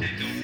they don't